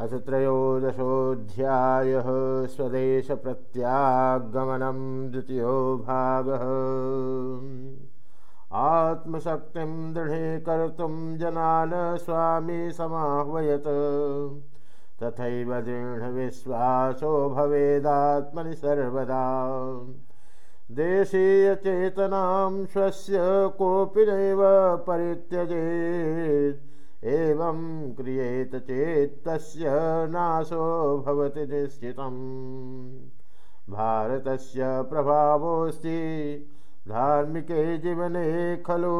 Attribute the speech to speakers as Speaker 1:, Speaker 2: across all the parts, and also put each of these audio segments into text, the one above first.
Speaker 1: अथ त्रयोदशोऽध्यायः स्वदेशप्रत्यागमनं द्वितीयो भागः। आत्मशक्तिं दृढीकर्तुं जनान् स्वामी समाह्वयत्। तथैव दृढविश्वासो भवेदात्मनि सर्वदा। देशीयचेतनां स्वस्य कोऽपि नैव परित्यजेत् एवं क्रियेत चेत् तस्य नाशो भवति निश्चितम्। भारतस्य प्रभावोऽस्ति धार्मिके जीवने खलु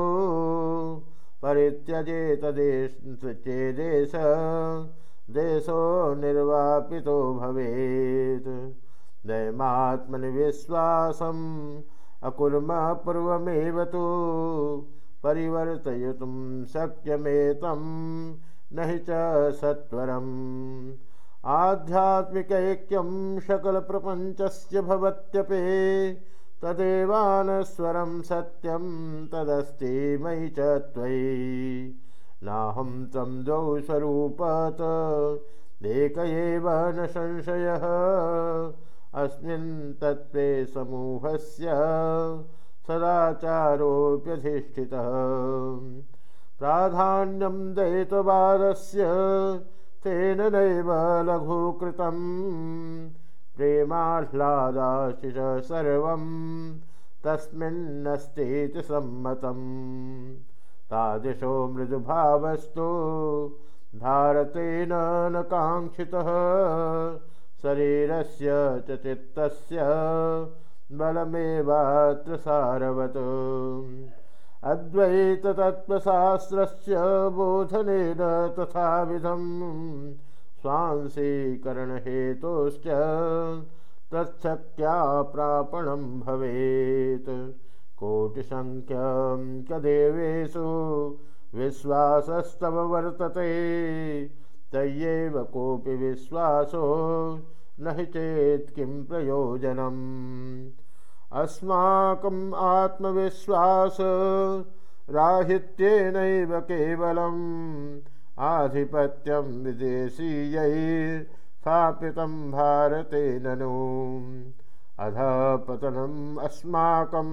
Speaker 1: परित्यजेतदेश चेदेश देशो निर्वापितो भवेत्। दयमात्मनिविश्वासम् अकुर्म पूर्वमेव तु परिवर्तयितुं शक्यमेतं न हि च सत्वरम्। आध्यात्मिकैक्यं सकलप्रपञ्चस्य भवत्यपि तदेवानस्वरं सत्यं तदस्ति मयि च त्वयि। नाहं तं द्वौ स्वरूपत एक एव न संशयः। अस्मिन् तत्त्वे समूहस्य सदाचारोऽप्यधिष्ठितः। प्राधान्यं दयित्ववादस्य तेन नैव लघूकृतं प्रेमाह्लादाशिष सर्वं तस्मिन्नस्तीति सम्मतम्। तादृशो मृदुभावस्तु भारतेन न काङ्क्षितः। शरीरस्य च चित्तस्य बलमेवात्र सारवत् अद्वैततत्त्वशास्त्रस्य बोधनेन तथाविधं स्वांसीकरणहेतोश्च तच्छक्त्या प्रापणं भवेत्। कोटिसङ्ख्यं च देवेषु विश्वासस्तव वर्तते तय्येव कोऽपि विश्वासो न हि चेत् किं प्रयोजनम् अस्माकम् आत्मविश्वासराहित्येनैव केवलम् आधिपत्यं विदेशीयै स्थापितं भारते ननु। अधपतनम् अस्माकं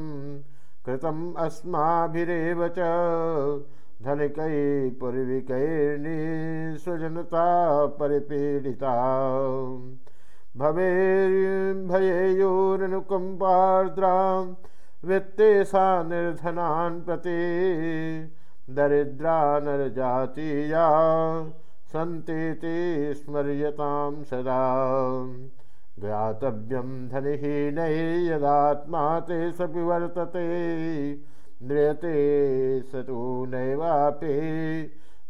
Speaker 1: कृतम् अस्माभिरेव च धनिकै पूर्विकैर्निस्वजनता परिपीडिता भवेर्भयेयोरनुकम्पार्द्रां वित्तेषा निर्धनान् प्रति दरिद्रा नरजातीया सन्तीति स्मर्यतां सदा। ज्ञातव्यं धनहीनै यदात्मा ते सपि वर्तते म्रियते स तु नैवापि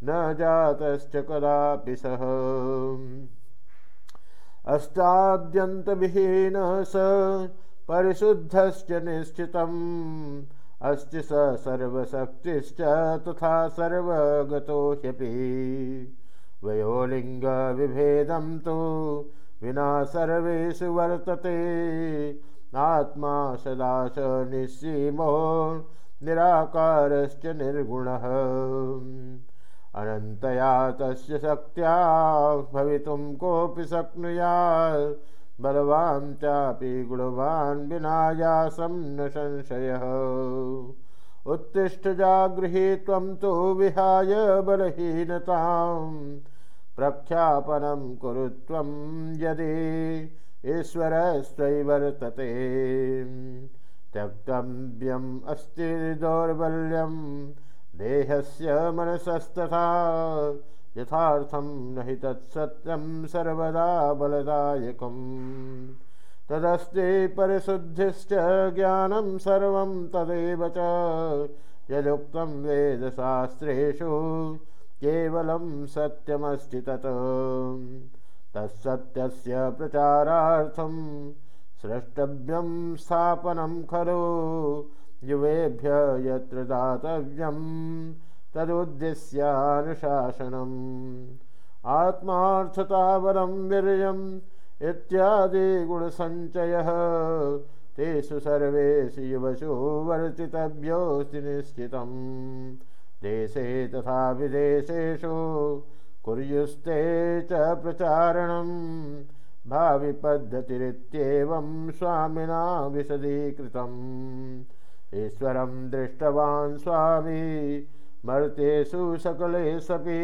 Speaker 1: न जातश्च कदापि सः अष्टाद्यन्तविहीनः स परिशुद्धश्च निश्चितम्। अस्ति स सर्वशक्तिश्च तथा सर्वगतो ह्यपि। वयोलिङ्गविभेदं तु विना सर्वेषु वर्तते। आत्मा सदा स निःसीमो निराकारश्च निर्गुणः अनन्तया तस्य शक्त्या भवितुं कोऽपि शक्नुयात्। बलवान् चापि गुणवान् विनायासं न संशयः। उत्तिष्ठ जागृही त्वं तु विहाय बलहीनतां प्रख्यापनं कुरु त्वं यदि ईश्वरस्त्वयि वर्तते। त्यक्तव्यम् अस्ति दौर्बल्यम् देहस्य मनसस्तथा यथार्थं न हि तत्सत्यं सर्वदा बलदायकम्। तदस्ति परिशुद्धिश्च ज्ञानं सर्वं तदेव च। यदुक्तं वेदशास्त्रेषु केवलं सत्यमस्ति तत्। तत्सत्यस्य प्रचारार्थं स्रष्टव्यं स्थापनं खलु युवेभ्य यत्र दातव्यं तदुद्देश्यानुशासनम्। आत्मार्थतावरं वीर्यम् इत्यादि गुणसञ्चयः। तेषु सर्वेषु युवसु वर्तितव्योऽस्ति निश्चितम्। देशे तथा विदेशेषु कुर्युस्ते च प्रचारणं भाविपद्धतिरित्येवं स्वामिना विशदीकृतम् ईश्वरं दृष्टवान् स्वामी मर्तेषु सकलेष्वपि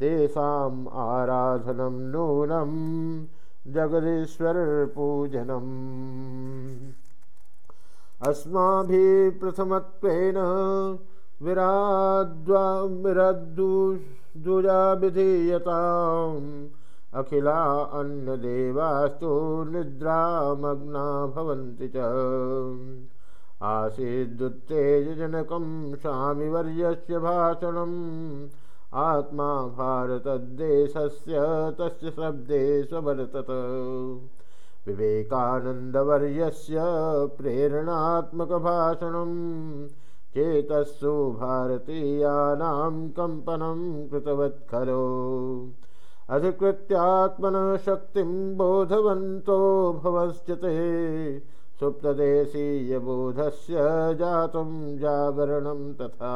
Speaker 1: तेषाम् आराधनं नूनं जगदीश्वरपूजनम्। अस्माभिः प्रथमत्वेन विराद्वा विरद्दुजा विधीयताम् अखिला अन्यदेवास्तु निद्रामग्ना भवन्ति च आसीदुत्तेजनकं स्वामिवर्यस्य भाषणम्। आत्मा भारतदेशस्य तस्य शब्दे स्ववर्तत विवेकानन्दवर्यस्य प्रेरणात्मकभाषणं चेतस्सु भारतीयानां कम्पनं कृतवत् खलु। अधिकृत्यात्मनः शक्तिं बोधवन्तो भवश्च ते सुप्तदेशीयबोधस्य जातं जागरणं तथा।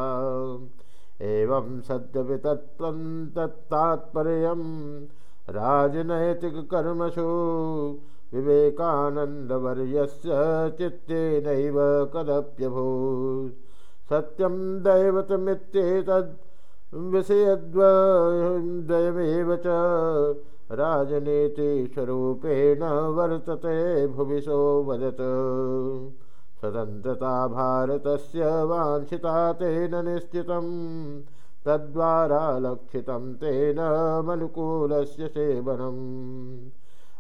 Speaker 1: एवं सद्यपि तत्त्वं तत्तात्पर्यं राजनैतिककर्मसु विवेकानन्दवर्यस्य चित्तेनैव कदप्यभूत् सत्यं दैवतमित्येतद् विषयद्वयमेव च राजनीतिस्वरूपेण वर्तते भुविशो वदत्। स्वतन्त्रता भारतस्य वाञ्छिता तेन निश्चितं तद्वारा लक्षितं तेन मनुकूलस्य सेवनम्।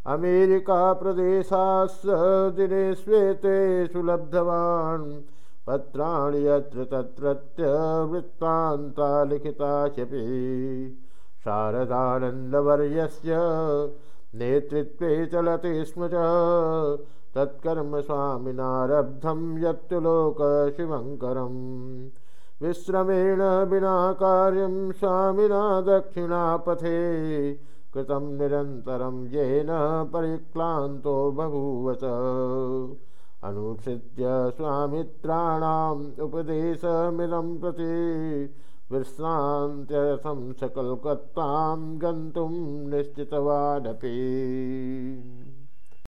Speaker 1: अमेरिकाप्रदेशास्य दिने श्वेते सुलब्धवान् पत्राणि यत्र तत्रत्य वृत्तान्ता लिखिता शपि शारदानन्दवर्यस्य नेतृत्वे चलति स्म च। तत्कर्म स्वामिनारब्धं यत्तु लोकशिवङ्करम् विश्रमेण विना कार्यं स्वामिना दक्षिणापथे। कृतं निरन्तरं येन परिक्लान्तो बभूवच। अनुसृत्य स्वामित्राणाम् उपदेशमिदं प्रति विश्रान्त्यर्थं सकल्कत्तां गन्तुं निश्चितवानपि